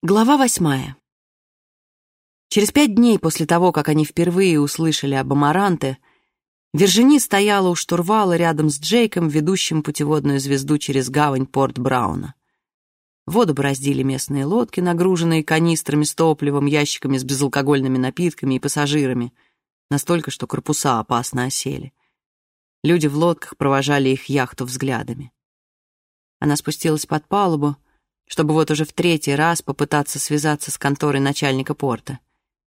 Глава восьмая. Через пять дней после того, как они впервые услышали об Амаранте, Вержини стояла у штурвала рядом с Джейком, ведущим путеводную звезду через гавань Порт Брауна. Воду бороздили местные лодки, нагруженные канистрами с топливом, ящиками с безалкогольными напитками и пассажирами, настолько, что корпуса опасно осели. Люди в лодках провожали их яхту взглядами. Она спустилась под палубу, чтобы вот уже в третий раз попытаться связаться с конторой начальника порта.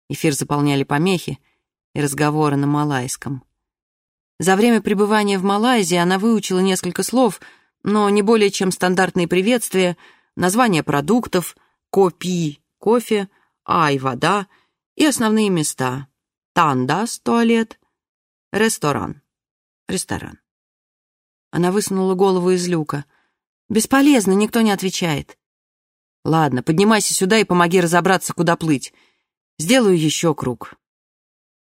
Эфир заполняли помехи и разговоры на малайском. За время пребывания в Малайзии она выучила несколько слов, но не более чем стандартные приветствия, названия продуктов, копи — кофе, ай — вода и основные места. Тандас — туалет, ресторан — ресторан. Она высунула голову из люка. «Бесполезно, никто не отвечает. Ладно, поднимайся сюда и помоги разобраться, куда плыть. Сделаю еще круг.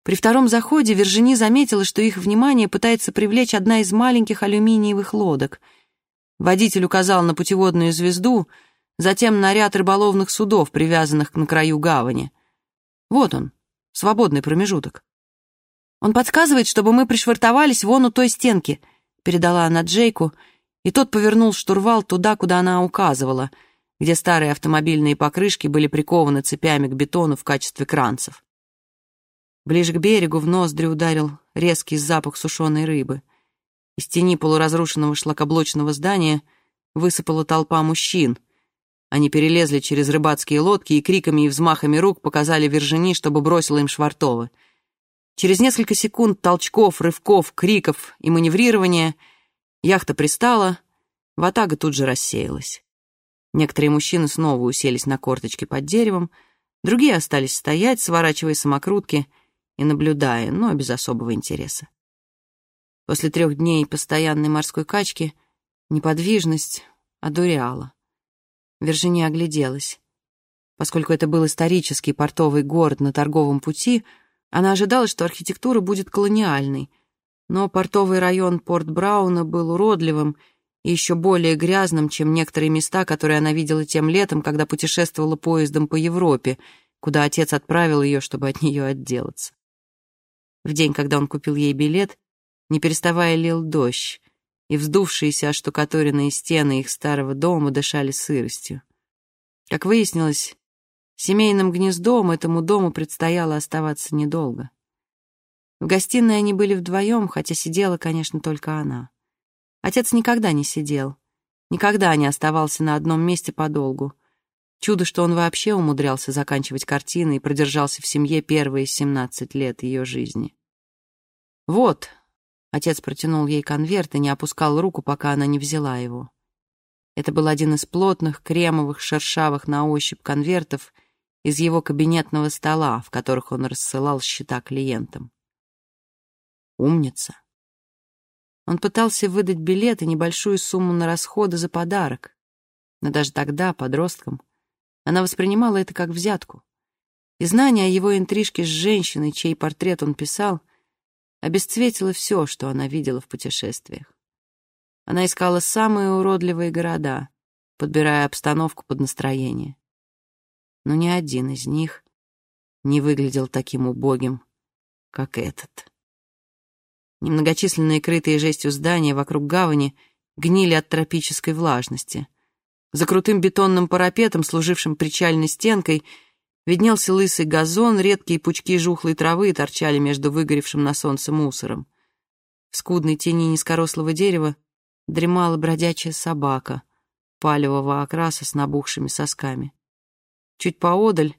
При втором заходе Вержини заметила, что их внимание пытается привлечь одна из маленьких алюминиевых лодок. Водитель указал на путеводную звезду, затем на ряд рыболовных судов, привязанных на краю гавани. Вот он, свободный промежуток. «Он подсказывает, чтобы мы пришвартовались вон у той стенки», — передала она Джейку, и тот повернул штурвал туда, куда она указывала — где старые автомобильные покрышки были прикованы цепями к бетону в качестве кранцев. Ближе к берегу в ноздри ударил резкий запах сушеной рыбы. Из тени полуразрушенного шлакоблочного здания высыпала толпа мужчин. Они перелезли через рыбацкие лодки и криками и взмахами рук показали Вержини, чтобы бросила им швартовы. Через несколько секунд толчков, рывков, криков и маневрирования яхта пристала, ватага тут же рассеялась. Некоторые мужчины снова уселись на корточки под деревом, другие остались стоять, сворачивая самокрутки и наблюдая, но без особого интереса. После трех дней постоянной морской качки неподвижность одуряла. Виржиния огляделась. Поскольку это был исторический портовый город на торговом пути, она ожидала, что архитектура будет колониальной, но портовый район Порт-Брауна был уродливым еще более грязным, чем некоторые места, которые она видела тем летом, когда путешествовала поездом по Европе, куда отец отправил ее, чтобы от нее отделаться. В день, когда он купил ей билет, не переставая лил дождь, и вздувшиеся оштукатуренные стены их старого дома дышали сыростью. Как выяснилось, семейным гнездом этому дому предстояло оставаться недолго. В гостиной они были вдвоем, хотя сидела, конечно, только она. Отец никогда не сидел, никогда не оставался на одном месте подолгу. Чудо, что он вообще умудрялся заканчивать картины и продержался в семье первые 17 лет ее жизни. «Вот», — отец протянул ей конверт и не опускал руку, пока она не взяла его. Это был один из плотных, кремовых, шершавых на ощупь конвертов из его кабинетного стола, в которых он рассылал счета клиентам. «Умница», он пытался выдать билет и небольшую сумму на расходы за подарок. Но даже тогда, подростком, она воспринимала это как взятку. И знание о его интрижке с женщиной, чей портрет он писал, обесцветило все, что она видела в путешествиях. Она искала самые уродливые города, подбирая обстановку под настроение. Но ни один из них не выглядел таким убогим, как этот. Немногочисленные крытые жестью здания вокруг гавани гнили от тропической влажности. За крутым бетонным парапетом, служившим причальной стенкой, виднелся лысый газон, редкие пучки жухлой травы торчали между выгоревшим на солнце мусором. В скудной тени низкорослого дерева дремала бродячая собака палевого окраса с набухшими сосками. Чуть поодаль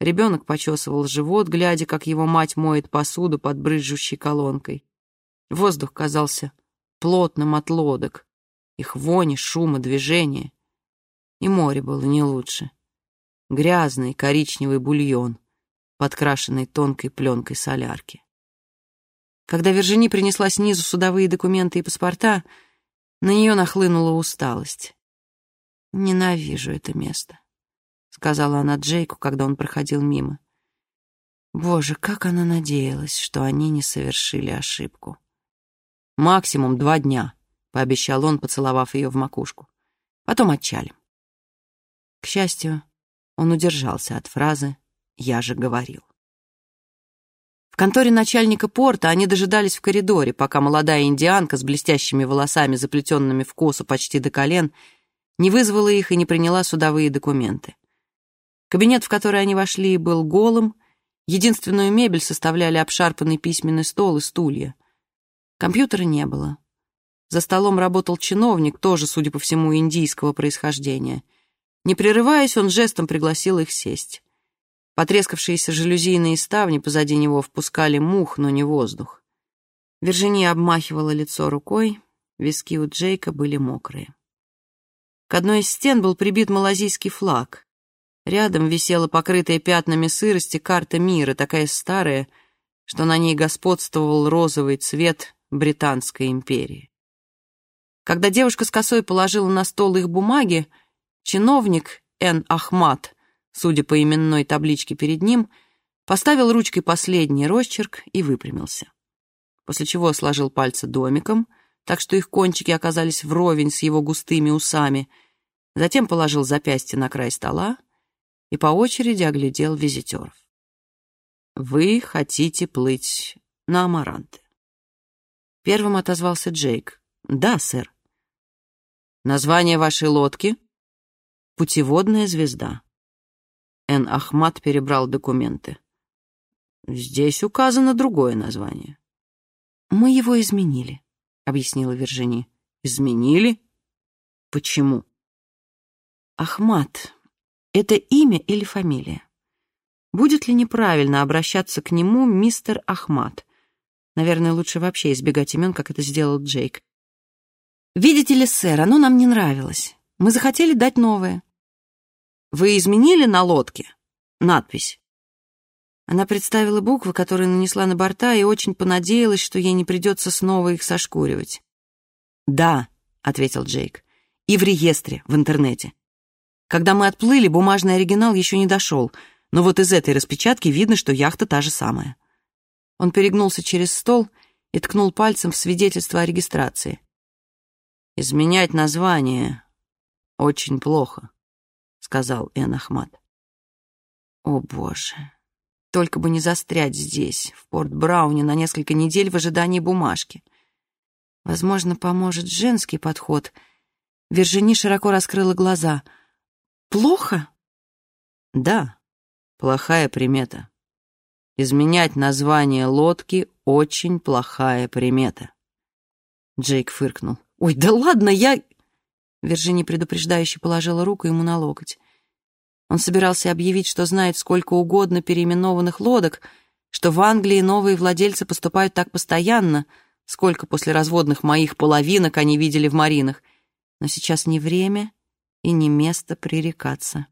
ребенок почесывал живот, глядя, как его мать моет посуду под брызжущей колонкой. Воздух казался плотным от лодок, их вони, шума, движения. И море было не лучше. Грязный коричневый бульон, подкрашенный тонкой пленкой солярки. Когда Вержини принесла снизу судовые документы и паспорта, на нее нахлынула усталость. «Ненавижу это место», — сказала она Джейку, когда он проходил мимо. Боже, как она надеялась, что они не совершили ошибку. Максимум два дня», — пообещал он, поцеловав ее в макушку. «Потом отчалим». К счастью, Он удержался от фразы «я же говорил». В конторе начальника порта они дожидались в коридоре, пока молодая индианка с блестящими волосами, заплетенными в косу почти до колен, не вызвала их и не приняла судовые документы. Кабинет, в который они вошли, был голым, единственную мебель составляли обшарпанный письменный стол и стулья. Компьютера не было. За столом работал чиновник, тоже, судя по всему, индийского происхождения. Не прерываясь, он жестом пригласил их сесть. Потрескавшиеся жалюзийные ставни позади него впускали мух, но не воздух. Виржиния обмахивала лицо рукой, виски у Джейка были мокрые. К одной из стен был прибит малазийский флаг. Рядом висела покрытая пятнами сырости карта мира, такая старая, что на ней господствовал розовый цвет Британской империи. Когда девушка с косой положила на стол их бумаги, чиновник Н. Ахмат судя по именной табличке перед ним, поставил ручкой последний росчерк и выпрямился. После чего сложил пальцы домиком, так что их кончики оказались вровень с его густыми усами, затем положил запястье на край стола и по очереди оглядел визитеров. «Вы хотите плыть на Амаранте?» Первым отозвался Джейк. «Да, сэр». «Название вашей лодки?» «Путеводная звезда». Эн Ахмат перебрал документы. «Здесь указано другое название». «Мы его изменили», — объяснила Вержини. «Изменили? Почему?» «Ахмат — это имя или фамилия? Будет ли неправильно обращаться к нему мистер Ахмат? Наверное, лучше вообще избегать имен, как это сделал Джейк. «Видите ли, сэр, оно нам не нравилось. Мы захотели дать новое. Вы изменили на лодке надпись?» Она представила буквы, которые нанесла на борта, и очень понадеялась, что ей не придется снова их сошкуривать. «Да», — ответил Джейк, — «и в реестре, в интернете. Когда мы отплыли, бумажный оригинал еще не дошел, но вот из этой распечатки видно, что яхта та же самая». Он перегнулся через стол и ткнул пальцем в свидетельство о регистрации. «Изменять название очень плохо», — сказал Эн Ахмат. «О, Боже! Только бы не застрять здесь, в Порт-Брауне, на несколько недель в ожидании бумажки. Возможно, поможет женский подход». Вержини широко раскрыла глаза. «Плохо?» «Да, плохая примета. Изменять название лодки — очень плохая примета». Джейк фыркнул. «Ой, да ладно, я...» Вержини предупреждающе положила руку ему на локоть. Он собирался объявить, что знает сколько угодно переименованных лодок, что в Англии новые владельцы поступают так постоянно, сколько после разводных моих половинок они видели в маринах. Но сейчас не время и не место пререкаться.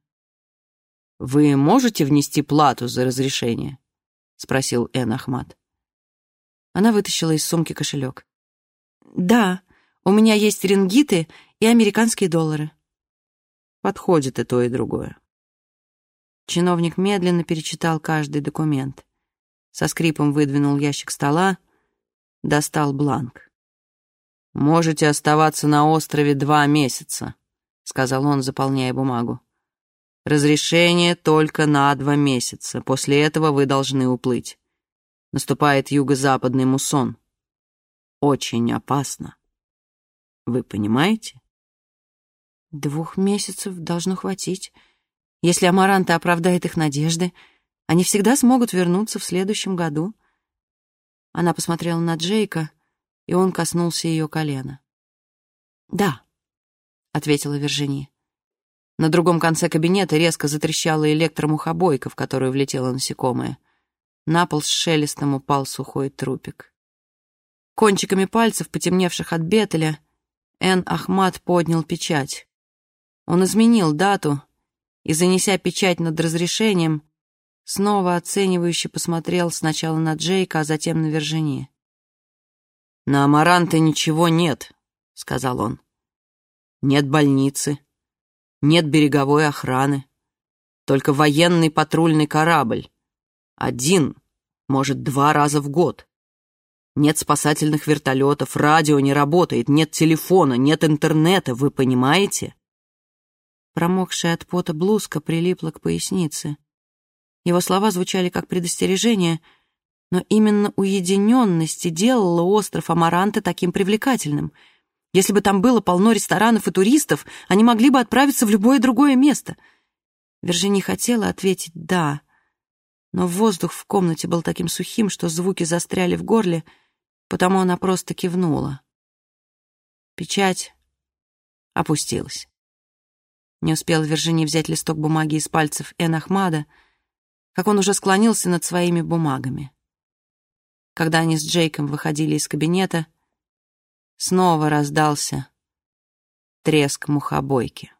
«Вы можете внести плату за разрешение?» — спросил Эн Ахмат. Она вытащила из сумки кошелек. «Да, у меня есть рингиты и американские доллары. Подходит и то, и другое. Чиновник медленно перечитал каждый документ. Со скрипом выдвинул ящик стола, достал бланк. «Можете оставаться на острове два месяца», — сказал он, заполняя бумагу. «Разрешение только на два месяца. После этого вы должны уплыть. Наступает юго-западный муссон. Очень опасно. Вы понимаете?» Двух месяцев должно хватить. Если Амаранта оправдает их надежды, они всегда смогут вернуться в следующем году. Она посмотрела на Джейка, и он коснулся ее колена. «Да», — ответила Вержини. На другом конце кабинета резко затрещала электромухобойка, в которую влетела насекомое. На пол с шелестом упал сухой трупик. Кончиками пальцев, потемневших от бетеля, Эн Ахмат поднял печать. Он изменил дату и, занеся печать над разрешением, снова оценивающе посмотрел сначала на Джейка, а затем на Вержини. «На Амаранте ничего нет», — сказал он. «Нет больницы, нет береговой охраны, только военный патрульный корабль. Один, может, два раза в год. Нет спасательных вертолетов, радио не работает, нет телефона, нет интернета, вы понимаете?» Промокшая от пота блузка прилипла к пояснице. Его слова звучали как предостережение, но именно уединенность делала остров Амаранте таким привлекательным. Если бы там было полно ресторанов и туристов, они могли бы отправиться в любое другое место. Вержини хотела ответить «да», но воздух в комнате был таким сухим, что звуки застряли в горле, потому она просто кивнула. Печать опустилась. Не успел Вержини взять листок бумаги из пальцев Эн Ахмада, как он уже склонился над своими бумагами. Когда они с Джейком выходили из кабинета, снова раздался треск мухобойки.